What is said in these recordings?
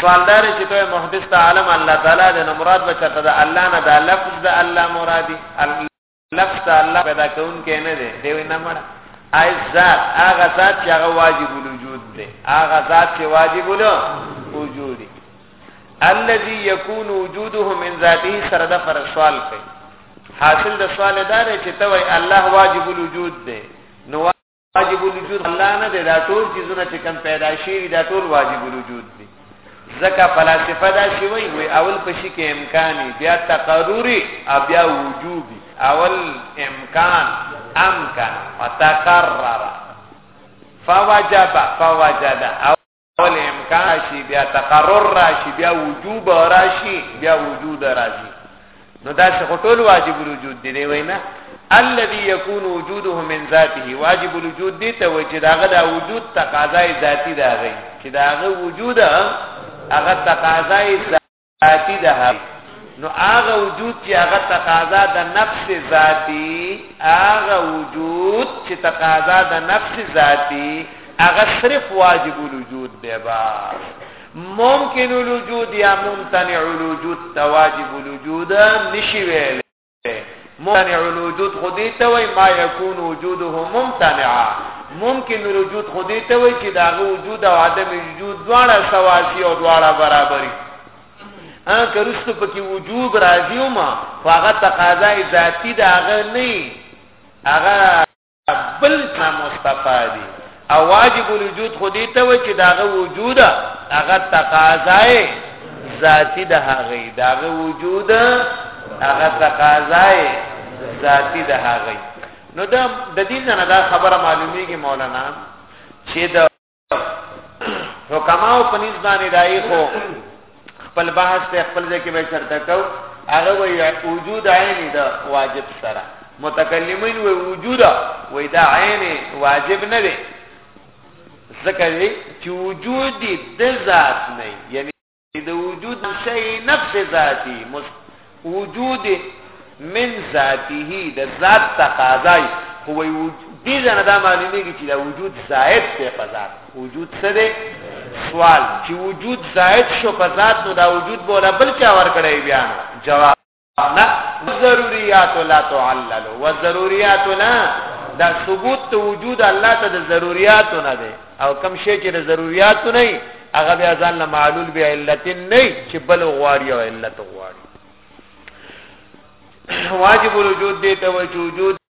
سوالدار چې ته محدث ته عالم الله تعالی د مراد بچته د الله نه د لفظ د الله مرادي لفظ د الله پیدا کون کې نه دی دی نه مړ ای ذات هغه ذات چې هغه واجب الوجود دی هغه ذات چې واجب الوجود دی الذي يكون وجوده من ذاته سره د فرسوال کوي حاصل د سوال دا دی چې ته وای الله واجب الوجود دی نو واجب الوجود الله نه دی دا ټول چیزونه چې کم پیدا شي دا ټول واجب الوجود دی ځکه فلسفه دا شی وای وی اول پشي کې امکاني بیا تقرری او بیا وجوبي اول امکان امکان وتقرر فوجب فوجد او ول امکان شي بیا تقرر راشي بیا وجوب راشي بیا وجود راشي نو دا څه ټول واجب الوجود دی نه وینا الذي يكون وجوده من ذاته واجب الوجود دی ته وجه داغه دا وجود تقاضای ذاتی داغه چې داغه وجود هغه تقاضای ذاتی ده نو هغه وجود چې هغه تقاضا د نفس ذاتی هغه وجود چې تقاضا د نفس ذاتی هغه صرف واجب الوجود دی با ممکن الوجود یا ممتنع الوجود تواجب الوجود نشي ویل ممتنع الوجود خو دې ته وای ما يكون وجوده ممتنعا ممکن الوجود خو دې ته وای چې داغه وجود او عدم وجود دواړه سواسی او دواړه برابرۍ ان کرستو پکې وجوب راځي او ما هغه تقاضا ذاتی داغه نه هغه بل نا مصطفی دی او واجب الوجود خو دې ته و چې داغه وجود هغه تقاضای ذاتی د هغه داغه وجود هغه تقاضای ذاتی د هغه نو دا د دې نه دا خبره معلومیږي مولانا چې د حکماو په نس باندې دای خو خپل بحث ته خپل ځای کې به چرته کو هغه وی وجود عین ده واجب سره متکلمین وی وجود وی دا عین واجب نه ده ځکه چې وجود د ذات نه یعنی چې د وجود شی نفس ذاتی وجود من ذاته د ذات تقاضای خو وی دې ځنه دا معلومیږي چې دا وجود زائد دی په ذات وجود څه دی سوال چې وجود زائد شو په ذات نو دا وجود بوله بل چا ور کړی بیا جواب نه ضروريات لا تعلل والضروريات لا دا ثبوت ته وجود الله ته د ضروريات نه ده او کم شي چې د ضروريات نه هغه بیا ځان له معلول بیا علت نه چې بل غواړي او علت غواړي واجب الوجود دې ته وجود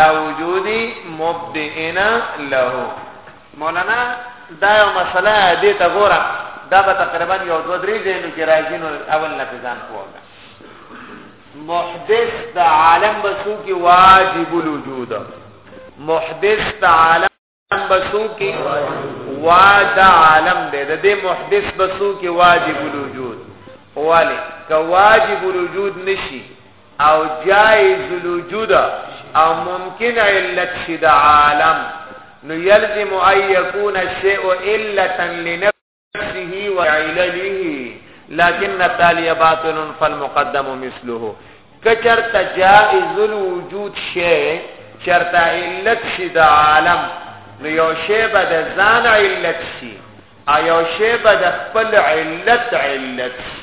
دا وجود مبدئن له مولانا دا یو مسله دې ته ګوره دا به تقریبا یو دو درې ځینو کې راځي نو اول نه ځان کوګه محدث د عالم بسو کې واجب الوجود محدث د عالم بسو کې واد عالم دې د دې محدث بسو کې واجب الوجود واله که واجب الوجود نشي او جائز الوجود او ممکن علت شي د عالم نو يلزم ان يكون الشيء الا لنفسه نفسه وعلله لكن التالي باطل فالمقدم مثله کچرت جائز الوجود شی چرت علت شی د عالم نو یو شی به د ځان علت شي او یو شی به د خپل علت علت شي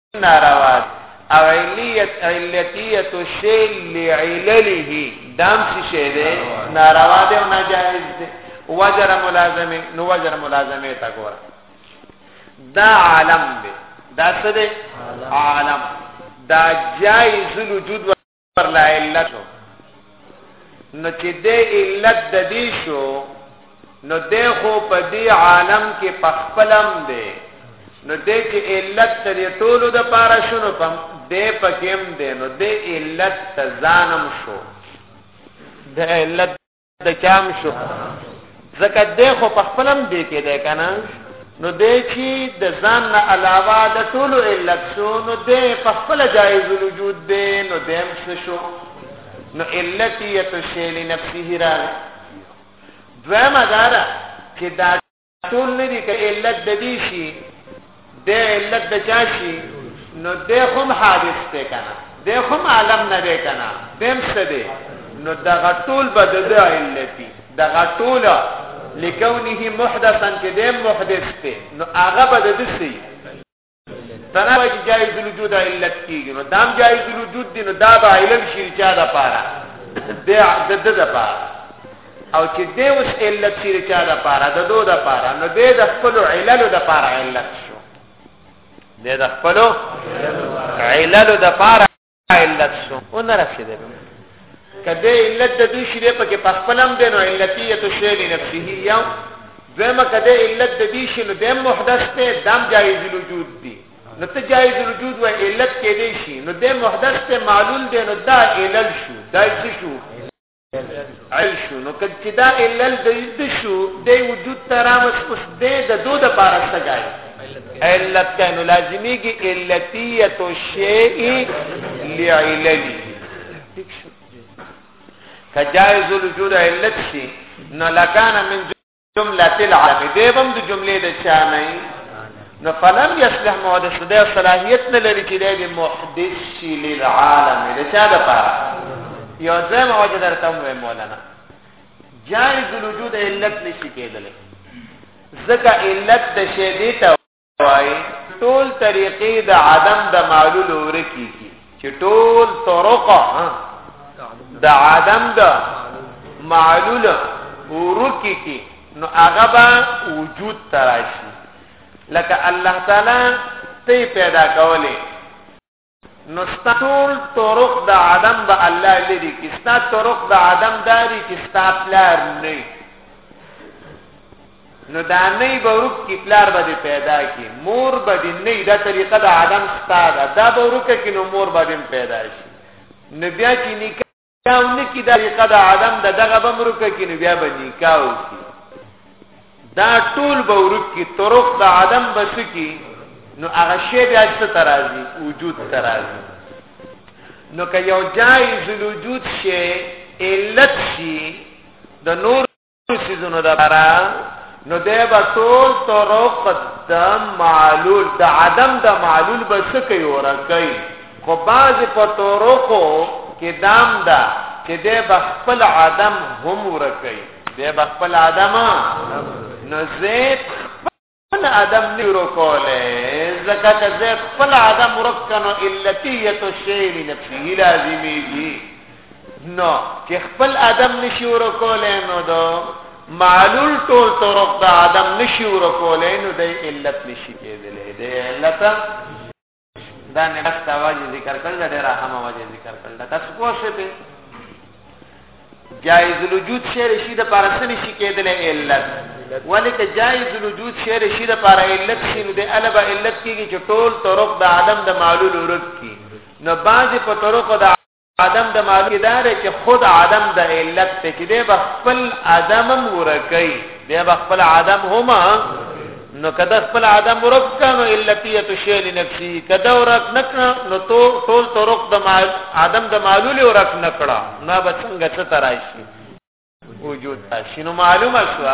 ناروا دي او علیت علتیت الشی لعلله دام څه شی دی ناروا دی او ناجایز دی وجر ملازمه نو وجر ملازمه تا ګور دا عالم دی دا څه دی عالم دا جایز الوجود پر لا علت نو چې د علت د دې شو نو د خو په دې عالم کې پخپلم دی نو د چې علت تر ټولو د پاره شنو پم د پکیم دی نو د علت ځانم شو د علت د چام شو ځکه د خو په خپلم دی کې ده کنه نو د چی د ځان نه علاوه د ټولو علت شو نو د په خپل جایز وجود دی نو دیم څه شو نو علتیت شی لنفسه را دویمه دارا چې دا ټول نه دي که علت د دې شي د علت د چا شي نو د هم حادث ته کنه د هم عالم نه دی کنه دیم څه دی نو د غټول به د علت دي د غټول لکونه محدثا چې د محدث ته نو هغه به د دې تنه به جایز الوجود علت کیږي نو دام جایز الوجود دي نو دا به علم شي چا د پاره د د د د پاره او چې د اوس علت شي چا د پاره د دو د پاره نو د د خپل علل د پاره علت شو د د خپل علل د پاره علت شو او نه رسیدل کده علت د دوی شری په کې پخپلم دینو علتیه تو شی لنفسه یو دویمه کده علت د دې شی نو دیم محدث ته دم جایز الوجود دی نو ته جایز الوجود و علت کې دی شي نو دیم محدث ته معلول دی نو دا علل شو دا شو عیش نو کله چې دا علل د دې شو د وجود ترامس اوس د د دوه د پاره څنګه علت کین لازمی کی علتیت الشیء لعللی کجائز الوجود علت شي نو لکان من جمله العلم دې بم د جملې د چا نه نو فلم يصلح محدث دې صلاحيت نه لري چې دې محدث شي للعالم دې چا د پاره یو ځای ما وجه درته وې مولانا جائز الوجود علت نشي کېدل ځکه علت د شی دې ته وای ټول طریقې د عدم د معلولو ورکی کی چې ټول طرق د عدم د معلول ورکی کی نو هغه به وجود تراشي لکه الله تعالی ته پیدا کولې نو ستا ټول طرق د عدم به الله لري کې ستا طرق د عدم داري چې ستا پلار نه نو دا نه به ورک کې پلار به پیدا کی مور به دې نه دا طریقه د عدم ستا ده دا به ورک کې نو مور به دې پیدا شي نو بیا چې نکاح دا ونکی دا طریقه د عدم د دغه بمرکه کې نو بیا به نکاح وکي دا ټول به ورک کی طرق د عدم بس کی نو هغه شی بیا څه ترازی وجود ترازی نو که یو جایز الوجود شی علت شي د نور سيزونو د برا نو دی به ټول طرق د معلول د عدم د معلول به څه کوي ورکوي خو بعضې په طرقو کې دام ده دا چې دی به خپل عدم هم ورکوي دی به خپل عدم نو زید خپل عدم نه ورک کولی ځکه که زه خپل عدم ورک کړم نو علتیت الشی لنفسه لازمیږي نو چې خپل عدم نشي ورک کولی نو د معلول ټول طرق د عدم نشي ورک کولی نو د علت نشي کېدلی د علت دا نه بس دا واجب ذکر کړل دا ډیر اهم واجب ذکر کړل دا تاسو پوه شئ په جائز الوجود شعر شي د پاره سن شي کېدل علت ولیک جائز الوجود شعر شي د پاره علت شي نو د الب علت کیږي چې ټول طرق د عدم د معلول ورک کی نو بعض په طرق د عدم د معلوم دار چې خود عدم د علت ته چې دی خپل عدم ورکي دی خپل عدم هما نو کدا خپل عدم ورک کنو علتیت شی لنفسی کدا ورک نکړه نو تو ټول طرق د عدم د معلول ورک نکړه نه بچنګ څه ترایشي وجود راشي نو معلومه شو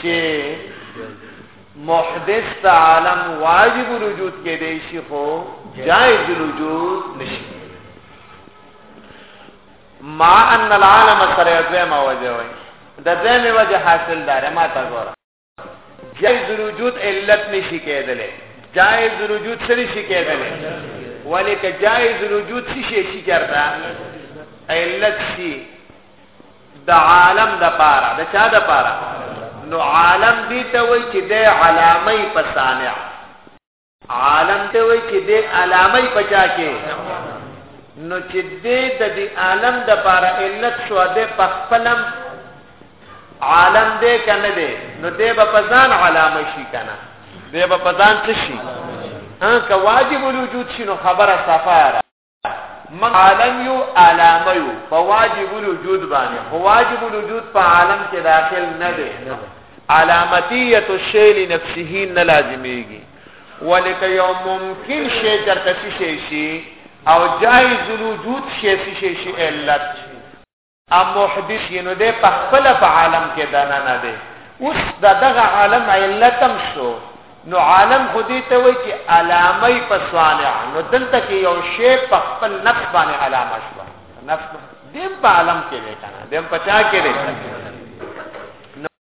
چې محدث ته عالم واجب الوجود کې دی شي خو جائز الوجود نشي ما ان العالم سره دوه ما وجه وي د دوه وجه حاصل دار ما تا ګوره جائز الوجود علت نشي کېدلې جائز الوجود څه نشي کېدلې ولې که جائز الوجود څه شي شي چرته علت شي د عالم د پاره د چا د پاره نو عالم دي ته وای چې د علامه په صانع عالم ته وای چې دې علامه پچا کې نو چې دې د دې عالم د پاره علت شو دې په خپلم عالم دې کنه دې نو دې په پزان علامه شي کنه دې په پزان څه شي ها که واجب الوجود شي نو خبره صفاره موږ عالم یو علامه یو په واجب الوجود باندې خو واجب الوجود په عالم کې داخل نه دی علامتیت الشی لنفسه نه لازمیږي ولکه یو ممکن شی چرته شي شي او جایز الوجود شي شي شي علت ام محدث یې نو دی په خپل په عالم کې دانا نه دی اوس دا دغه عالم علتم شو نو عالم خو دې ته وایي چې علامه په صانع نو دلته کې یو شی په خپل نفس باندې علامه شو نفس دې په عالم کې دی کنه دې په چا کې دی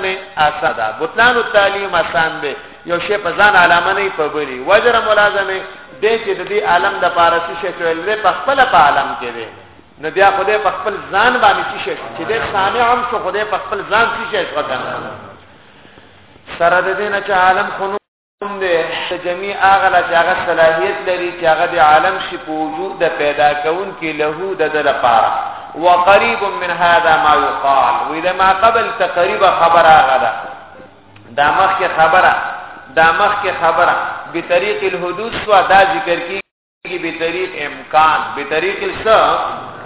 می آسان ده بطلان التعلیم آسان دی یو شی په ځان علامه نه په بری وجر ملازمه د چې د دې عالم د پارسی شې چول دی په خپل په عالم کې دی نو بیا خدای په خپل ځان باندې چې شې چې د سامع هم شو خدای په خپل ځان چې شې شو کنه سره د دې نه چې عالم خونو کوم دی چې جميع هغه لا چې هغه صلاحيت لري چې هغه د عالم شي په وجود د پیدا کون کې له د د لپاره وقريب من هذا ما يقال واذا ما قبل تقريب خبر هغه ده دا مخکې خبره دا مخکې خبره بطريق الحدوث وا دا ذکر کی به طریق امکان به طریق الس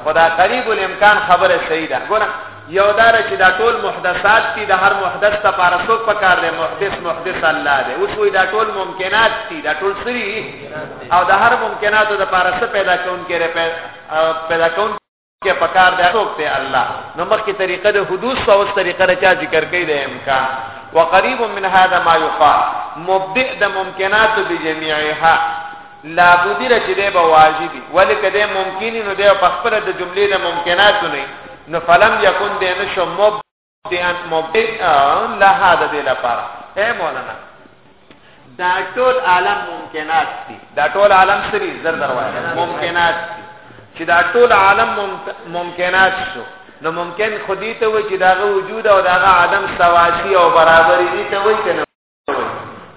خدا قریب الامکان خبره صحیح ده ګوره یو دار چې دا ټول محدثات دي د هر محدث ته پارسوک پکار دی محدث محدث الله دی اوس وی دا ټول ممکنات دي دا ټول سری او د هر ممکناتو د پارسه پیدا کون کې پیدا کون کې پکار دی څوک ته الله نو مخکې طریقه د حدوث او اوس طریقه د چا ذکر کوي د امکان وقریب من هذا ما یقال مبدئ د ممکنات بجميعها لا بدیر چې دی به واجبي ولې کده ممکن نو دی په خپل د جملې د ممکنات نه نو فلم یکون دینه شو مبدئ بیان مبدع لها د دې لپاره اے مولانا دا ټول عالم ممکنات دي دا ټول عالم سری زر دروازه ممکنات دي چې دا ټول عالم ممکنات شو نو ممکن خودی ته وي چې داغه وجود او داغه عدم سواسی او برابرۍ ته وي کنه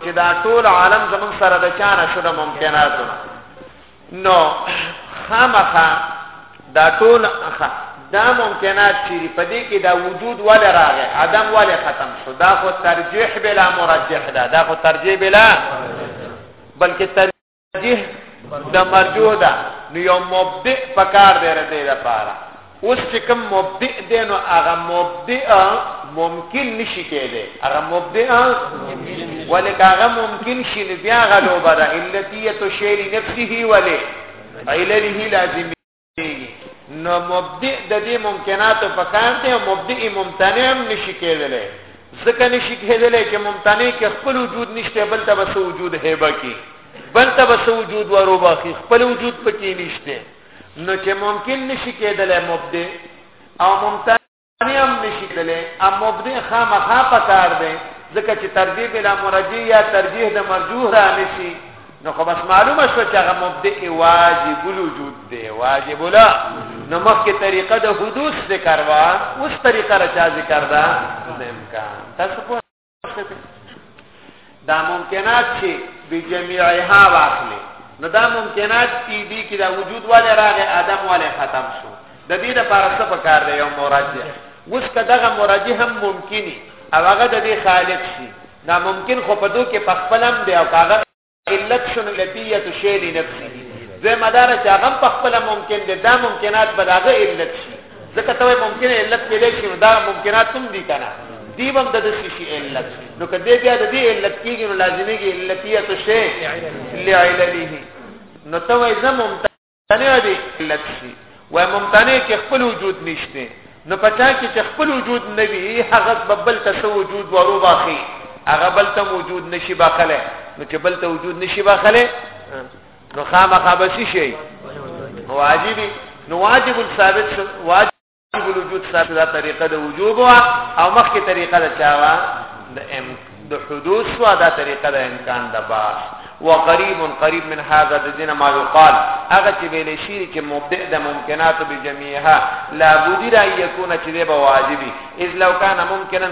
چې دا ټول عالم زمون سره د چانه شو د ممکناتو نو خامخا دا ټول دا ممکنات چې په دې کې دا وجود ولې راغی عدم ولې ختم شو دا خو ترجیح بلا مرجح ده دا خو ترجیح بلا بلکې جه د مرجو ده نو یو مبدع پکار دی ردی ده پاره اوس چې کوم مبدع دی نو هغه مبدع ممکن نشي کېده هغه مبدع ولې هغه ممکن شي نو بیا غلوبه ده علتیه شیری نفسه ولې علله لازم نو مبدئ د دې ممکناتو په کار دی او مبدئ ممتنع هم نشي کېدلی ځکه نشي کېدلی چې ممتنع کې خپل وجود نشته بل ته بس وجود هیبه کې بل ته بس وجود وروبخي خپل وجود پکې نشته نو چې ممکن نشي کېدلی مبدئ او ممتنع نه هم نشي تللی ام مبدع خامخا پکار دی ځکه چې ترجیح بلا مرجی یا ترجیح د مرجوح را نشي نو خو بس معلومه شو چې هغه مبدع واجب الوجود دی واجب لا نو مخکې طریقه د حدوث ذکر وا اوس طریقه را چا ذکر ده د امکان تاسو دا ممکنات چې بجميعها واخلي نو دا ممکنات چې دي کې دا وجود والے راغې ادم والے ختم شو د دې لپاره څه پکار دی یو مرجح اوس کداغه مرجح هم ممکني او هغه د خالق شي دا ممکن خو په دوه کې پخپلم دی او کاغه الکشن علتیت شی لنفسه دوی مدار چې هغه په خپل ممکن دي دا ممکنات به داغه علت شي ځکه ته ممکن علت پیدا شي نو دا ممکنات هم دي کنه دی هم د دې شي علت نو کله بیا د دې علت کیږي نو لازمي کې علتیت شی لعلله نو ته وای زموږ تنه دي علت شي و ممتنع کې خپل وجود نشته نو پچا کې چې خپل وجود نه وي هغه ببل ته وجود ورو باخي هغه بل ته وجود نشي باخله نو چې بل ته وجود نشي باخله نو خامخا بسی شي واجبي نو واجب ثابت واجب واجب الوجود ساتي دا طریقه د وجوب وا او مخکې طریقه د چا وا د ام د حدوث وا دا طریقه د امکان د باس وقريب قريب من هذا الذين ما يقال هغه چې ویل شي چې مبدع د ممکنات بجميعها لا بد را يكون چې به واجبي اذ لو كان ممکنا